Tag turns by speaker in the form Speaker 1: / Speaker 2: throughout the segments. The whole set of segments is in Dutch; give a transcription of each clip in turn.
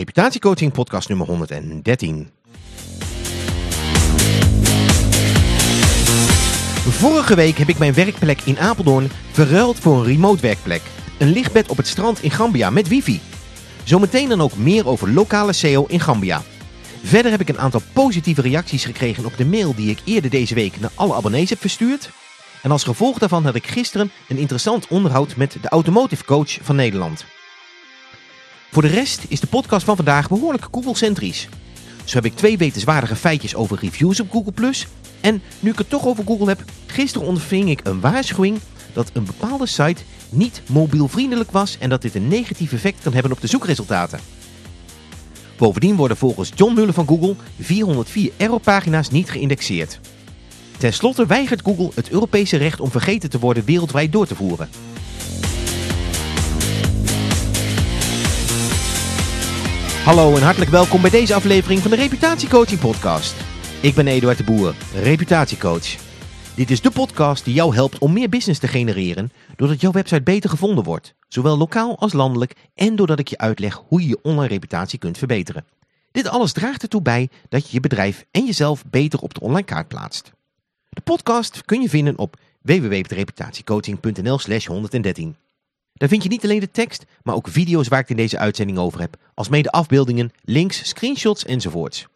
Speaker 1: Reputatiecoaching podcast nummer 113. Vorige week heb ik mijn werkplek in Apeldoorn verruild voor een remote werkplek. Een lichtbed op het strand in Gambia met wifi. Zometeen dan ook meer over lokale SEO in Gambia. Verder heb ik een aantal positieve reacties gekregen op de mail die ik eerder deze week naar alle abonnees heb verstuurd. En als gevolg daarvan had ik gisteren een interessant onderhoud met de automotive coach van Nederland. Voor de rest is de podcast van vandaag behoorlijk Google-centrisch. Zo heb ik twee wetenswaardige feitjes over reviews op Google+. En nu ik het toch over Google heb, gisteren ontving ik een waarschuwing dat een bepaalde site niet mobielvriendelijk was en dat dit een negatief effect kan hebben op de zoekresultaten. Bovendien worden volgens John Muller van Google 404 errorpagina's niet geïndexeerd. Ten slotte weigert Google het Europese recht om vergeten te worden wereldwijd door te voeren. Hallo en hartelijk welkom bij deze aflevering van de Reputatiecoaching Podcast. Ik ben Eduard de Boer, reputatiecoach. Dit is de podcast die jou helpt om meer business te genereren doordat jouw website beter gevonden wordt, zowel lokaal als landelijk en doordat ik je uitleg hoe je je online reputatie kunt verbeteren. Dit alles draagt ertoe bij dat je je bedrijf en jezelf beter op de online kaart plaatst. De podcast kun je vinden op www.reputatiecoaching.nl slash 113. Daar vind je niet alleen de tekst, maar ook video's waar ik het in deze uitzending over heb, alsmede afbeeldingen, links, screenshots enzovoorts.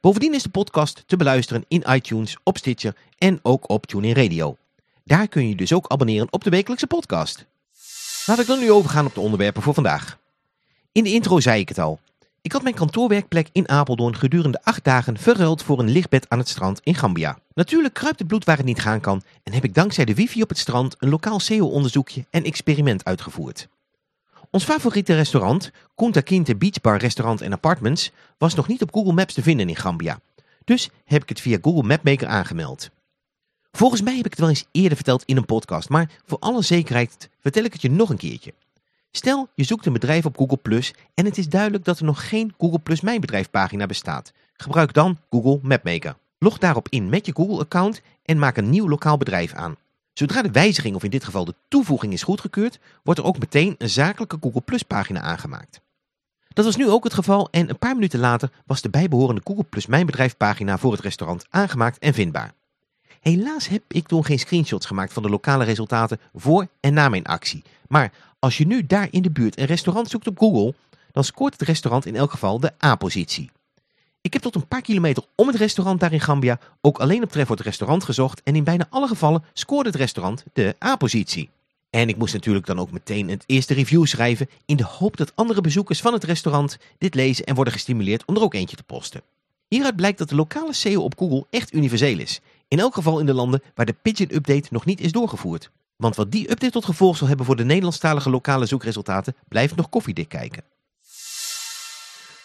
Speaker 1: Bovendien is de podcast te beluisteren in iTunes, op Stitcher en ook op TuneIn Radio. Daar kun je dus ook abonneren op de wekelijkse podcast. Laat ik dan nu overgaan op de onderwerpen voor vandaag. In de intro zei ik het al. Ik had mijn kantoorwerkplek in Apeldoorn gedurende acht dagen verruild voor een lichtbed aan het strand in Gambia. Natuurlijk kruipt het bloed waar het niet gaan kan en heb ik dankzij de wifi op het strand een lokaal SEO-onderzoekje en experiment uitgevoerd. Ons favoriete restaurant, Kunta Kinte Beach Bar Restaurant en Apartments, was nog niet op Google Maps te vinden in Gambia. Dus heb ik het via Google Mapmaker aangemeld. Volgens mij heb ik het wel eens eerder verteld in een podcast, maar voor alle zekerheid vertel ik het je nog een keertje. Stel, je zoekt een bedrijf op Google Plus en het is duidelijk dat er nog geen Google Plus Mijn Bedrijf pagina bestaat. Gebruik dan Google Mapmaker. Log daarop in met je Google-account en maak een nieuw lokaal bedrijf aan. Zodra de wijziging of in dit geval de toevoeging is goedgekeurd, wordt er ook meteen een zakelijke Google Plus pagina aangemaakt. Dat was nu ook het geval en een paar minuten later was de bijbehorende Google Plus Mijn Bedrijf pagina voor het restaurant aangemaakt en vindbaar. Helaas heb ik toen geen screenshots gemaakt van de lokale resultaten voor en na mijn actie. Maar als je nu daar in de buurt een restaurant zoekt op Google, dan scoort het restaurant in elk geval de A-positie. Ik heb tot een paar kilometer om het restaurant daar in Gambia ook alleen op trefwoord restaurant gezocht en in bijna alle gevallen scoorde het restaurant de A-positie. En ik moest natuurlijk dan ook meteen het eerste review schrijven in de hoop dat andere bezoekers van het restaurant dit lezen en worden gestimuleerd om er ook eentje te posten. Hieruit blijkt dat de lokale SEO op Google echt universeel is. In elk geval in de landen waar de Pigeon Update nog niet is doorgevoerd. Want wat die update tot gevolg zal hebben voor de Nederlandstalige lokale zoekresultaten blijft nog koffiedik kijken.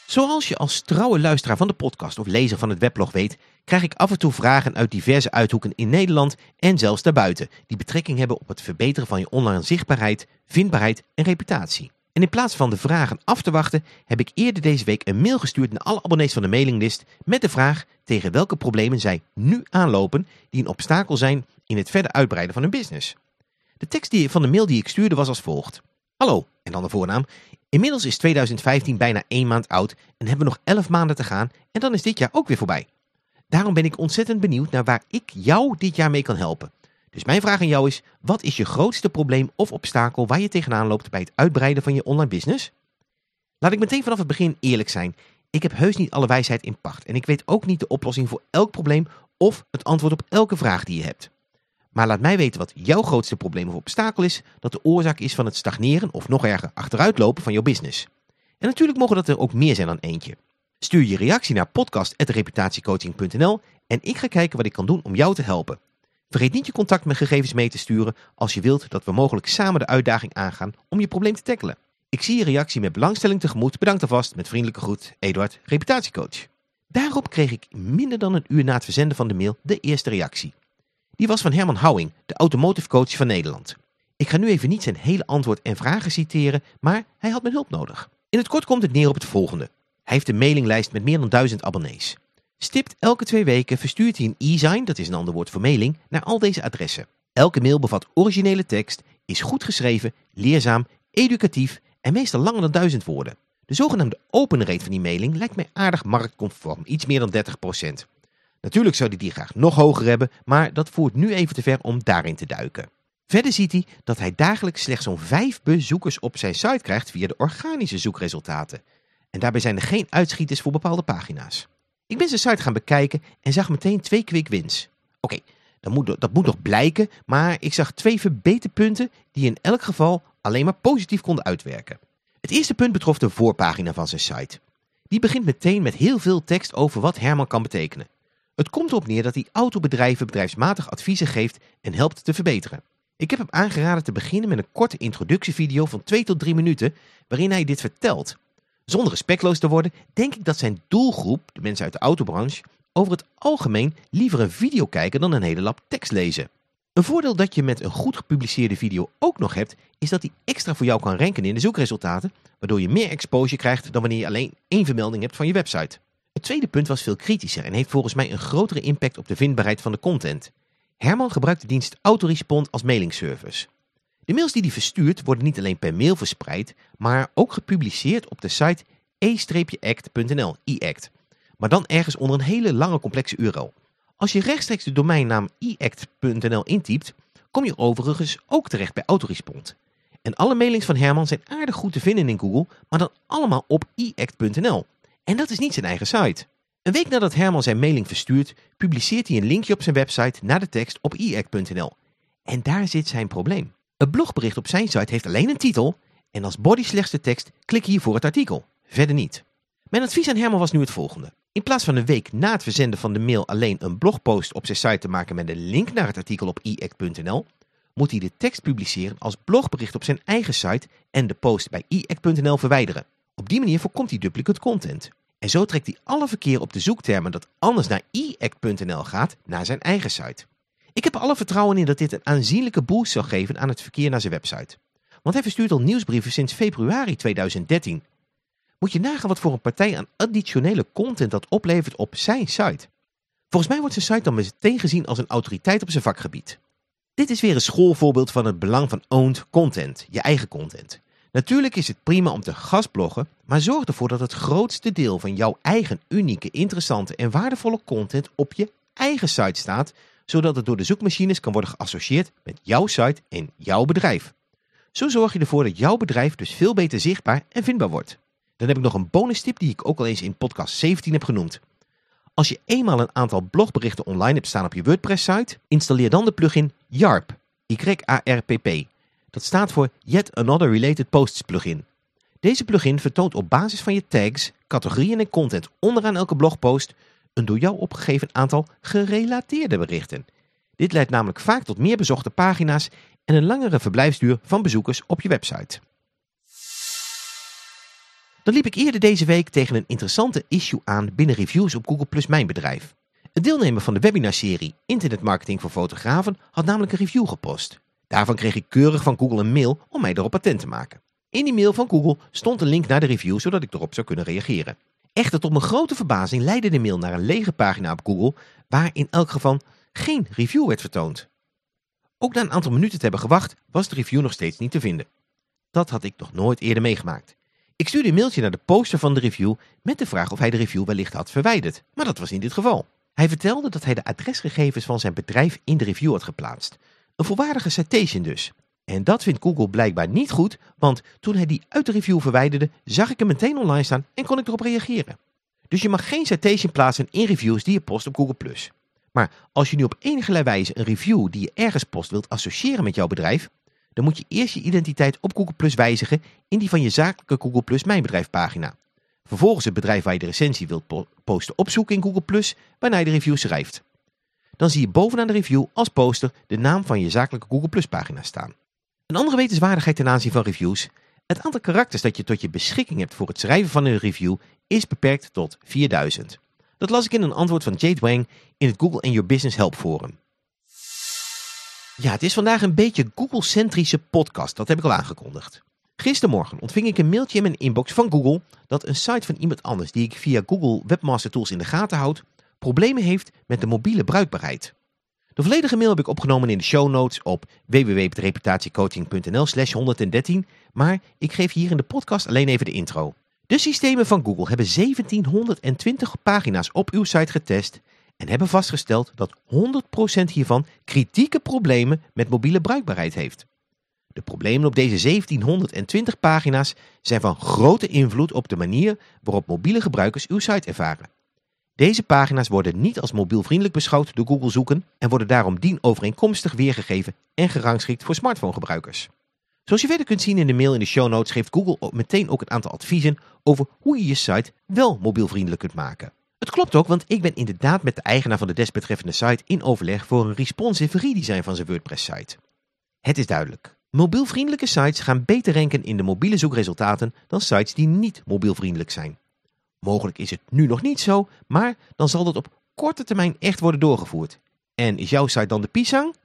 Speaker 1: Zoals je als trouwe luisteraar van de podcast of lezer van het weblog weet, krijg ik af en toe vragen uit diverse uithoeken in Nederland en zelfs daarbuiten, die betrekking hebben op het verbeteren van je online zichtbaarheid, vindbaarheid en reputatie. En in plaats van de vragen af te wachten, heb ik eerder deze week een mail gestuurd naar alle abonnees van de mailinglist met de vraag tegen welke problemen zij nu aanlopen die een obstakel zijn in het verder uitbreiden van hun business. De tekst van de mail die ik stuurde was als volgt. Hallo, en dan de voornaam. Inmiddels is 2015 bijna één maand oud en hebben we nog 11 maanden te gaan en dan is dit jaar ook weer voorbij. Daarom ben ik ontzettend benieuwd naar waar ik jou dit jaar mee kan helpen. Dus mijn vraag aan jou is, wat is je grootste probleem of obstakel waar je tegenaan loopt bij het uitbreiden van je online business? Laat ik meteen vanaf het begin eerlijk zijn. Ik heb heus niet alle wijsheid in pacht en ik weet ook niet de oplossing voor elk probleem of het antwoord op elke vraag die je hebt. Maar laat mij weten wat jouw grootste probleem of obstakel is dat de oorzaak is van het stagneren of nog erger achteruitlopen van jouw business. En natuurlijk mogen dat er ook meer zijn dan eentje. Stuur je reactie naar podcast.reputatiecoaching.nl en ik ga kijken wat ik kan doen om jou te helpen. Vergeet niet je contactgegevens mee te sturen als je wilt dat we mogelijk samen de uitdaging aangaan om je probleem te tackelen. Ik zie je reactie met belangstelling tegemoet. Bedankt alvast. Met vriendelijke groet, Eduard, reputatiecoach. Daarop kreeg ik minder dan een uur na het verzenden van de mail de eerste reactie. Die was van Herman Houwing, de automotive coach van Nederland. Ik ga nu even niet zijn hele antwoord en vragen citeren, maar hij had mijn hulp nodig. In het kort komt het neer op het volgende. Hij heeft een mailinglijst met meer dan duizend abonnees. Stipt elke twee weken verstuurt hij een e-sign, dat is een ander woord voor mailing, naar al deze adressen. Elke mail bevat originele tekst, is goed geschreven, leerzaam, educatief en meestal langer dan duizend woorden. De zogenaamde open rate van die mailing lijkt mij aardig marktconform, iets meer dan 30%. Natuurlijk zou hij die graag nog hoger hebben, maar dat voert nu even te ver om daarin te duiken. Verder ziet hij dat hij dagelijks slechts zo'n 5 bezoekers op zijn site krijgt via de organische zoekresultaten. En daarbij zijn er geen uitschieters voor bepaalde pagina's. Ik ben zijn site gaan bekijken en zag meteen twee quick wins. Oké, dat, moet, dat moet nog blijken, maar ik zag twee verbeterpunten die in elk geval alleen maar positief konden uitwerken. Het eerste punt betrof de voorpagina van zijn site. Die begint meteen met heel veel tekst over wat Herman kan betekenen. Het komt erop neer dat hij autobedrijven bedrijfsmatig adviezen geeft en helpt te verbeteren. Ik heb hem aangeraden te beginnen met een korte introductievideo van 2 tot 3 minuten waarin hij dit vertelt. Zonder respectloos te worden, denk ik dat zijn doelgroep, de mensen uit de autobranche, over het algemeen liever een video kijken dan een hele lap tekst lezen. Een voordeel dat je met een goed gepubliceerde video ook nog hebt, is dat die extra voor jou kan ranken in de zoekresultaten, waardoor je meer exposure krijgt dan wanneer je alleen één vermelding hebt van je website. Het tweede punt was veel kritischer en heeft volgens mij een grotere impact op de vindbaarheid van de content. Herman gebruikt de dienst Autorespond als mailingservice. De mails die hij verstuurt worden niet alleen per mail verspreid, maar ook gepubliceerd op de site e-act.nl, e-act. Maar dan ergens onder een hele lange complexe URL. Als je rechtstreeks de domeinnaam e-act.nl intypt, kom je overigens ook terecht bij Autorespond. En alle mailings van Herman zijn aardig goed te vinden in Google, maar dan allemaal op e-act.nl. En dat is niet zijn eigen site. Een week nadat Herman zijn mailing verstuurt, publiceert hij een linkje op zijn website naar de tekst op e-act.nl. En daar zit zijn probleem. Het blogbericht op zijn site heeft alleen een titel en als body slechts de tekst klik hier voor het artikel. Verder niet. Mijn advies aan Herman was nu het volgende. In plaats van een week na het verzenden van de mail alleen een blogpost op zijn site te maken met een link naar het artikel op e-act.nl, moet hij de tekst publiceren als blogbericht op zijn eigen site en de post bij e-act.nl verwijderen. Op die manier voorkomt hij duplicate content. En zo trekt hij alle verkeer op de zoektermen dat anders naar e-act.nl gaat naar zijn eigen site. Ik heb alle vertrouwen in dat dit een aanzienlijke boost zal geven aan het verkeer naar zijn website. Want hij verstuurt al nieuwsbrieven sinds februari 2013. Moet je nagaan wat voor een partij aan additionele content dat oplevert op zijn site. Volgens mij wordt zijn site dan meteen gezien als een autoriteit op zijn vakgebied. Dit is weer een schoolvoorbeeld van het belang van owned content, je eigen content. Natuurlijk is het prima om te gastbloggen, maar zorg ervoor dat het grootste deel van jouw eigen unieke, interessante en waardevolle content op je eigen site staat, zodat het door de zoekmachines kan worden geassocieerd met jouw site en jouw bedrijf. Zo zorg je ervoor dat jouw bedrijf dus veel beter zichtbaar en vindbaar wordt. Dan heb ik nog een bonus tip die ik ook al eens in podcast 17 heb genoemd. Als je eenmaal een aantal blogberichten online hebt staan op je WordPress site, installeer dan de plugin YARP, Y-A-R-P-P. Dat staat voor Yet Another Related Posts plugin. Deze plugin vertoont op basis van je tags, categorieën en content onderaan elke blogpost een door jou opgegeven aantal gerelateerde berichten. Dit leidt namelijk vaak tot meer bezochte pagina's en een langere verblijfsduur van bezoekers op je website. Dan liep ik eerder deze week tegen een interessante issue aan binnen reviews op Google Plus Mijn Bedrijf. Het deelnemer van de webinarserie Internetmarketing voor fotografen had namelijk een review gepost. Daarvan kreeg ik keurig van Google een mail om mij erop attent te maken. In die mail van Google stond een link naar de review zodat ik erop zou kunnen reageren. Echter tot mijn grote verbazing leidde de mail naar een lege pagina op Google waar in elk geval geen review werd vertoond. Ook na een aantal minuten te hebben gewacht was de review nog steeds niet te vinden. Dat had ik nog nooit eerder meegemaakt. Ik stuurde een mailtje naar de poster van de review met de vraag of hij de review wellicht had verwijderd, maar dat was in dit geval. Hij vertelde dat hij de adresgegevens van zijn bedrijf in de review had geplaatst. Een volwaardige citation dus. En dat vindt Google blijkbaar niet goed, want toen hij die uit de review verwijderde, zag ik hem meteen online staan en kon ik erop reageren. Dus je mag geen citation plaatsen in reviews die je post op Google+. Maar als je nu op enige wijze een review die je ergens post wilt associëren met jouw bedrijf, dan moet je eerst je identiteit op Google Plus wijzigen in die van je zakelijke Google Plus Mijn Bedrijf pagina. Vervolgens het bedrijf waar je de recensie wilt posten opzoeken in Google Plus, waarna je de review schrijft. Dan zie je bovenaan de review als poster de naam van je zakelijke Google Plus pagina staan. Een andere wetenswaardigheid ten aanzien van reviews. Het aantal karakters dat je tot je beschikking hebt voor het schrijven van een review is beperkt tot 4000. Dat las ik in een antwoord van Jade Wang in het Google and Your Business Help Forum. Ja, het is vandaag een beetje Google-centrische podcast, dat heb ik al aangekondigd. Gistermorgen ontving ik een mailtje in mijn inbox van Google dat een site van iemand anders die ik via Google Webmaster Tools in de gaten houd, problemen heeft met de mobiele bruikbaarheid. De volledige mail heb ik opgenomen in de show notes op www.reputatiecoaching.nl slash 113, maar ik geef hier in de podcast alleen even de intro. De systemen van Google hebben 1720 pagina's op uw site getest en hebben vastgesteld dat 100% hiervan kritieke problemen met mobiele bruikbaarheid heeft. De problemen op deze 1720 pagina's zijn van grote invloed op de manier waarop mobiele gebruikers uw site ervaren. Deze pagina's worden niet als mobielvriendelijk beschouwd door Google Zoeken en worden daarom dienovereenkomstig weergegeven en gerangschikt voor smartphonegebruikers. Zoals je verder kunt zien in de mail in de show notes geeft Google meteen ook een aantal adviezen over hoe je je site wel mobielvriendelijk kunt maken. Het klopt ook, want ik ben inderdaad met de eigenaar van de desbetreffende site in overleg voor een responsive redesign van zijn WordPress site. Het is duidelijk. Mobielvriendelijke sites gaan beter ranken in de mobiele zoekresultaten dan sites die niet mobielvriendelijk zijn. Mogelijk is het nu nog niet zo, maar dan zal dat op korte termijn echt worden doorgevoerd. En is jouw site dan de pisang?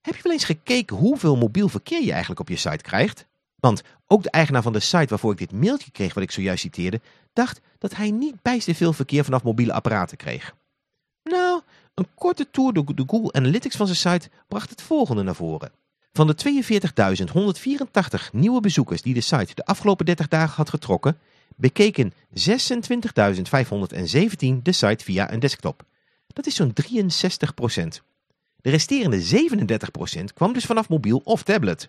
Speaker 1: Heb je wel eens gekeken hoeveel mobiel verkeer je eigenlijk op je site krijgt? Want ook de eigenaar van de site waarvoor ik dit mailtje kreeg wat ik zojuist citeerde, dacht dat hij niet bijster veel verkeer vanaf mobiele apparaten kreeg. Nou, een korte tour door de Google Analytics van zijn site bracht het volgende naar voren. Van de 42.184 nieuwe bezoekers die de site de afgelopen 30 dagen had getrokken, bekeken 26.517 de site via een desktop. Dat is zo'n 63% De resterende 37% kwam dus vanaf mobiel of tablet.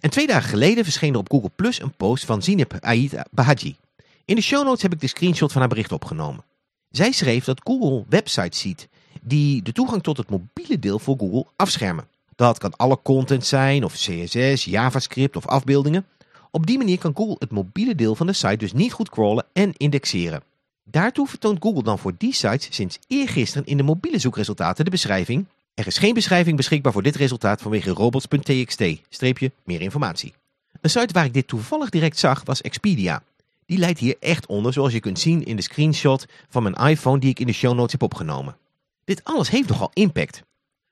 Speaker 1: En twee dagen geleden verscheen er op Google Plus een post van Zineb Aid Bahaji. In de show notes heb ik de screenshot van haar bericht opgenomen. Zij schreef dat Google websites ziet die de toegang tot het mobiele deel voor Google afschermen. Dat kan alle content zijn of CSS, JavaScript of afbeeldingen. Op die manier kan Google het mobiele deel van de site dus niet goed crawlen en indexeren. Daartoe vertoont Google dan voor die sites sinds eergisteren in de mobiele zoekresultaten de beschrijving er is geen beschrijving beschikbaar voor dit resultaat vanwege robots.txt, streepje meer informatie. Een site waar ik dit toevallig direct zag was Expedia. Die leidt hier echt onder zoals je kunt zien in de screenshot van mijn iPhone die ik in de show notes heb opgenomen. Dit alles heeft nogal impact.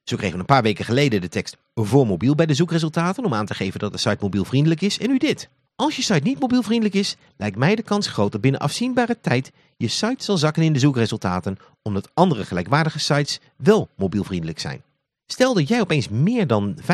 Speaker 1: Zo kregen we een paar weken geleden de tekst voor mobiel bij de zoekresultaten om aan te geven dat de site mobielvriendelijk is en nu dit. Als je site niet mobielvriendelijk is, lijkt mij de kans groot dat binnen afzienbare tijd je site zal zakken in de zoekresultaten omdat andere gelijkwaardige sites wel mobielvriendelijk zijn. Stel dat jij opeens meer dan 35%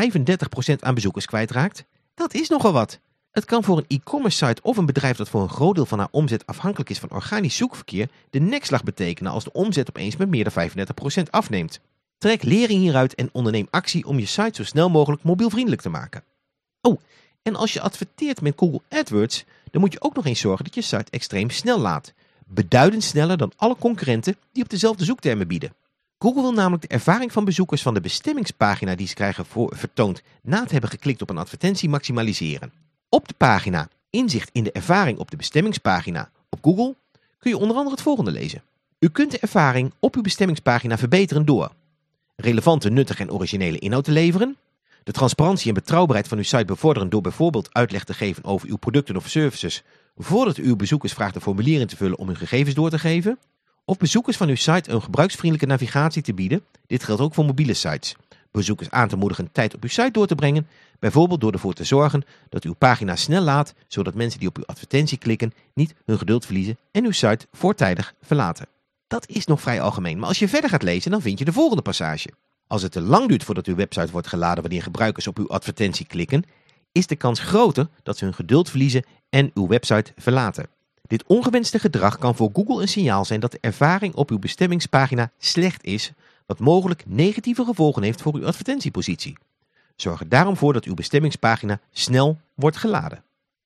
Speaker 1: aan bezoekers kwijtraakt, dat is nogal wat. Het kan voor een e-commerce site of een bedrijf dat voor een groot deel van haar omzet afhankelijk is van organisch zoekverkeer de nekslag betekenen als de omzet opeens met meer dan 35% afneemt. Trek lering hieruit en onderneem actie om je site zo snel mogelijk mobielvriendelijk te maken. Oh, en als je adverteert met Google AdWords, dan moet je ook nog eens zorgen dat je site extreem snel laat. Beduidend sneller dan alle concurrenten die op dezelfde zoektermen bieden. Google wil namelijk de ervaring van bezoekers van de bestemmingspagina die ze krijgen voor, vertoond na het hebben geklikt op een advertentie maximaliseren. Op de pagina Inzicht in de ervaring op de bestemmingspagina op Google kun je onder andere het volgende lezen. U kunt de ervaring op uw bestemmingspagina verbeteren door relevante, nuttige en originele inhoud te leveren, de transparantie en betrouwbaarheid van uw site bevorderen door bijvoorbeeld uitleg te geven over uw producten of services voordat u uw bezoekers vraagt een formulier in te vullen om hun gegevens door te geven, of bezoekers van uw site een gebruiksvriendelijke navigatie te bieden. Dit geldt ook voor mobiele sites. Bezoekers aan te moedigen tijd op uw site door te brengen, bijvoorbeeld door ervoor te zorgen dat uw pagina snel laat, zodat mensen die op uw advertentie klikken niet hun geduld verliezen en uw site voortijdig verlaten. Dat is nog vrij algemeen, maar als je verder gaat lezen dan vind je de volgende passage. Als het te lang duurt voordat uw website wordt geladen wanneer gebruikers op uw advertentie klikken, is de kans groter dat ze hun geduld verliezen en uw website verlaten. Dit ongewenste gedrag kan voor Google een signaal zijn dat de ervaring op uw bestemmingspagina slecht is, wat mogelijk negatieve gevolgen heeft voor uw advertentiepositie. Zorg er daarom voor dat uw bestemmingspagina snel wordt geladen.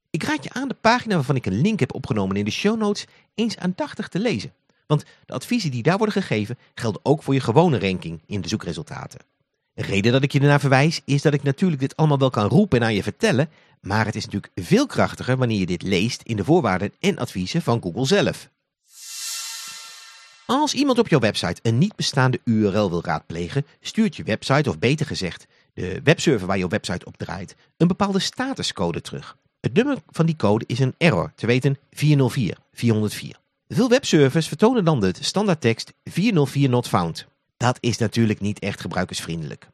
Speaker 1: Ik raad je aan de pagina waarvan ik een link heb opgenomen in de show notes eens aandachtig te lezen. Want de adviezen die daar worden gegeven gelden ook voor je gewone ranking in de zoekresultaten. De reden dat ik je ernaar verwijs is dat ik natuurlijk dit allemaal wel kan roepen en aan je vertellen, maar het is natuurlijk veel krachtiger wanneer je dit leest in de voorwaarden en adviezen van Google zelf. Als iemand op jouw website een niet bestaande URL wil raadplegen, stuurt je website, of beter gezegd de webserver waar je website op draait, een bepaalde statuscode terug. Het nummer van die code is een error, te weten 404, 404. Veel webservers vertonen dan de standaardtekst 404 not found. Dat is natuurlijk niet echt gebruikersvriendelijk.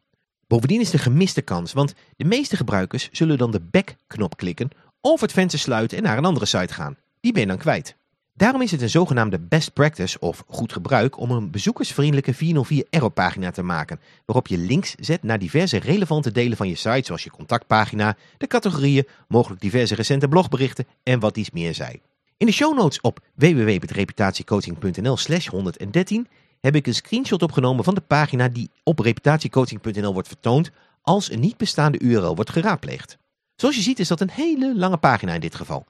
Speaker 1: Bovendien is de gemiste kans, want de meeste gebruikers zullen dan de back-knop klikken of het venster sluiten en naar een andere site gaan. Die ben je dan kwijt. Daarom is het een zogenaamde best practice of goed gebruik om een bezoekersvriendelijke 404 error pagina te maken, waarop je links zet naar diverse relevante delen van je site, zoals je contactpagina, de categorieën, mogelijk diverse recente blogberichten en wat iets meer zij. In de show notes op www.reputatiecoaching.nl slash 113 heb ik een screenshot opgenomen van de pagina die op reputatiecoaching.nl wordt vertoond als een niet bestaande URL wordt geraadpleegd. Zoals je ziet is dat een hele lange pagina in dit geval.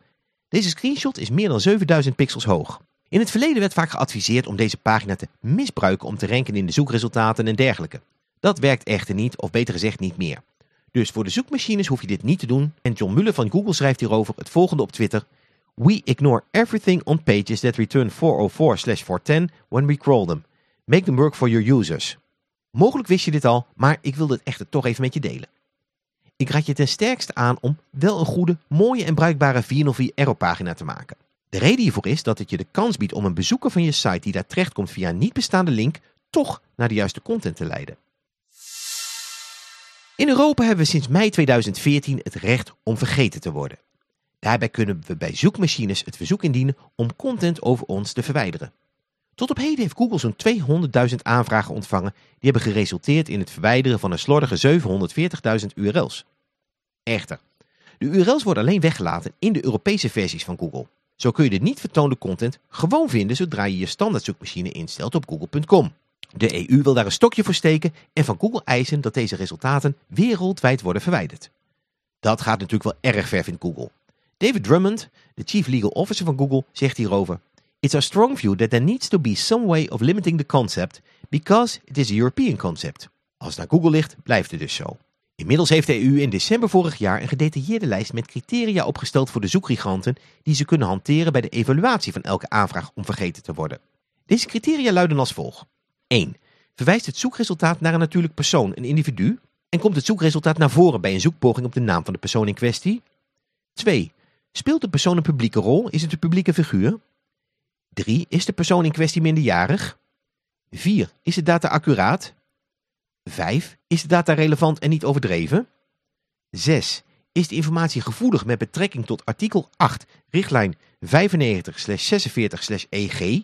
Speaker 1: Deze screenshot is meer dan 7000 pixels hoog. In het verleden werd vaak geadviseerd om deze pagina te misbruiken om te ranken in de zoekresultaten en dergelijke. Dat werkt echter niet, of beter gezegd niet meer. Dus voor de zoekmachines hoef je dit niet te doen en John Muller van Google schrijft hierover het volgende op Twitter. We ignore everything on pages that return 404/410 when we crawl them. Make them work for your users. Mogelijk wist je dit al, maar ik wil dit echter toch even met je delen. Ik raad je ten sterkste aan om wel een goede, mooie en bruikbare 404 error pagina te maken. De reden hiervoor is dat het je de kans biedt om een bezoeker van je site die daar terechtkomt via een niet bestaande link toch naar de juiste content te leiden. In Europa hebben we sinds mei 2014 het recht om vergeten te worden. Daarbij kunnen we bij zoekmachines het verzoek indienen om content over ons te verwijderen. Tot op heden heeft Google zo'n 200.000 aanvragen ontvangen die hebben geresulteerd in het verwijderen van een slordige 740.000 URL's. Echter, de URL's worden alleen weggelaten in de Europese versies van Google. Zo kun je de niet vertoonde content gewoon vinden zodra je je standaard zoekmachine instelt op google.com. De EU wil daar een stokje voor steken en van Google eisen dat deze resultaten wereldwijd worden verwijderd. Dat gaat natuurlijk wel erg ver, vindt Google. David Drummond, de Chief Legal Officer van Google, zegt hierover... It's our strong view that there needs to be some way of limiting the concept because it is a European concept. Als het naar Google ligt, blijft het dus zo. Inmiddels heeft de EU in december vorig jaar een gedetailleerde lijst met criteria opgesteld voor de zoekgiganten die ze kunnen hanteren bij de evaluatie van elke aanvraag om vergeten te worden. Deze criteria luiden als volgt. 1. Verwijst het zoekresultaat naar een natuurlijk persoon, een individu, en komt het zoekresultaat naar voren bij een zoekpoging op de naam van de persoon in kwestie? 2. Speelt de persoon een publieke rol? Is het een publieke figuur? 3. Is de persoon in kwestie minderjarig? 4. Is de data accuraat? 5. Is de data relevant en niet overdreven? 6. Is de informatie gevoelig met betrekking tot artikel 8, richtlijn 95-46-EG?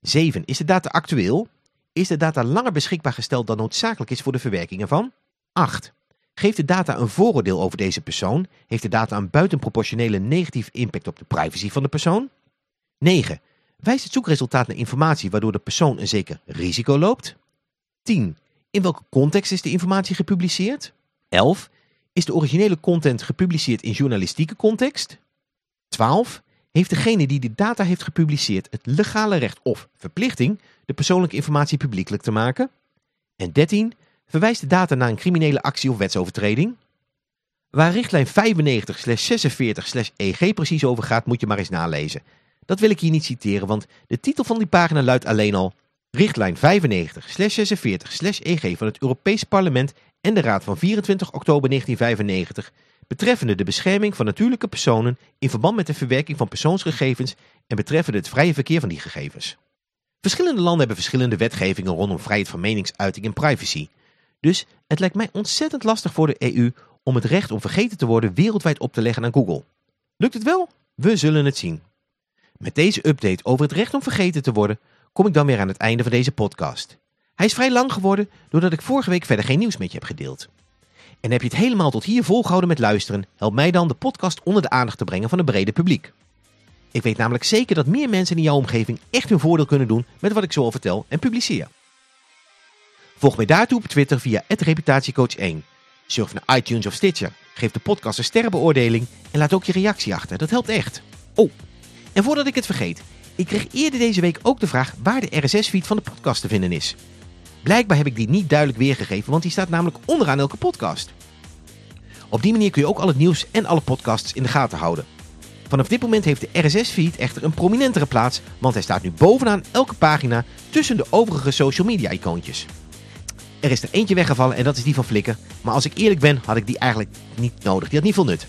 Speaker 1: 7. Is de data actueel? Is de data langer beschikbaar gesteld dan noodzakelijk is voor de verwerking ervan? 8. Geeft de data een vooroordeel over deze persoon? Heeft de data een buitenproportionele negatieve impact op de privacy van de persoon? 9. Wijst het zoekresultaat naar informatie waardoor de persoon een zeker risico loopt? 10. In welke context is de informatie gepubliceerd? 11. Is de originele content gepubliceerd in journalistieke context? 12. Heeft degene die de data heeft gepubliceerd het legale recht of verplichting de persoonlijke informatie publiekelijk te maken? En 13. Verwijst de data naar een criminele actie of wetsovertreding? Waar richtlijn 95-46-EG precies over gaat moet je maar eens nalezen. Dat wil ik hier niet citeren, want de titel van die pagina luidt alleen al Richtlijn 95-46-EG van het Europees Parlement en de Raad van 24 oktober 1995 betreffende de bescherming van natuurlijke personen in verband met de verwerking van persoonsgegevens en betreffende het vrije verkeer van die gegevens. Verschillende landen hebben verschillende wetgevingen rondom vrijheid van meningsuiting en privacy. Dus het lijkt mij ontzettend lastig voor de EU om het recht om vergeten te worden wereldwijd op te leggen aan Google. Lukt het wel? We zullen het zien. Met deze update over het recht om vergeten te worden kom ik dan weer aan het einde van deze podcast. Hij is vrij lang geworden doordat ik vorige week verder geen nieuws met je heb gedeeld. En heb je het helemaal tot hier volgehouden met luisteren, help mij dan de podcast onder de aandacht te brengen van een brede publiek. Ik weet namelijk zeker dat meer mensen in jouw omgeving echt hun voordeel kunnen doen met wat ik zo vertel en publiceer. Volg mij daartoe op Twitter via reputatiecoach1. Surf naar iTunes of Stitcher, geef de podcast een sterrenbeoordeling en laat ook je reactie achter. Dat helpt echt. Oh, en voordat ik het vergeet, ik kreeg eerder deze week ook de vraag waar de RSS-feed van de podcast te vinden is. Blijkbaar heb ik die niet duidelijk weergegeven, want die staat namelijk onderaan elke podcast. Op die manier kun je ook al het nieuws en alle podcasts in de gaten houden. Vanaf dit moment heeft de RSS-feed echter een prominentere plaats, want hij staat nu bovenaan elke pagina tussen de overige social media icoontjes. Er is er eentje weggevallen en dat is die van Flickr, maar als ik eerlijk ben had ik die eigenlijk niet nodig, die had niet veel nut.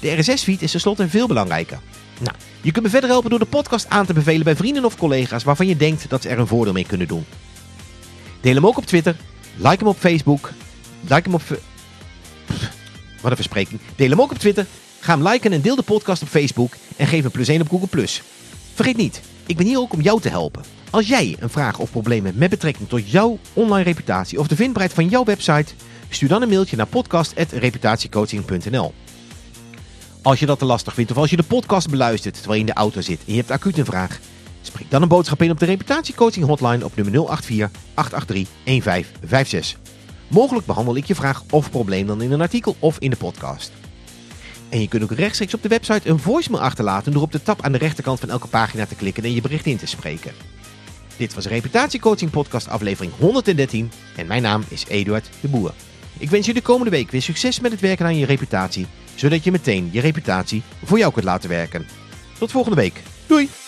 Speaker 1: De RSS-feed is tenslotte veel belangrijker. Nou, je kunt me verder helpen door de podcast aan te bevelen bij vrienden of collega's waarvan je denkt dat ze er een voordeel mee kunnen doen. Deel hem ook op Twitter, like hem op Facebook, like hem op... wat een verspreking. Deel hem ook op Twitter, ga hem liken en deel de podcast op Facebook en geef een plus 1 op Google+. Vergeet niet, ik ben hier ook om jou te helpen. Als jij een vraag of probleem hebt met betrekking tot jouw online reputatie of de vindbaarheid van jouw website, stuur dan een mailtje naar podcast.reputatiecoaching.nl. Als je dat te lastig vindt of als je de podcast beluistert terwijl je in de auto zit en je hebt acuut een vraag, spreek dan een boodschap in op de reputatiecoaching hotline op nummer 084 883 1556. Mogelijk behandel ik je vraag of probleem dan in een artikel of in de podcast. En je kunt ook rechtstreeks op de website een voicemail achterlaten door op de tab aan de rechterkant van elke pagina te klikken en je bericht in te spreken. Dit was Reputatiecoaching Podcast aflevering 113 en mijn naam is Eduard de Boer. Ik wens je de komende week weer succes met het werken aan je reputatie, zodat je meteen je reputatie voor jou kunt laten werken. Tot volgende week. Doei!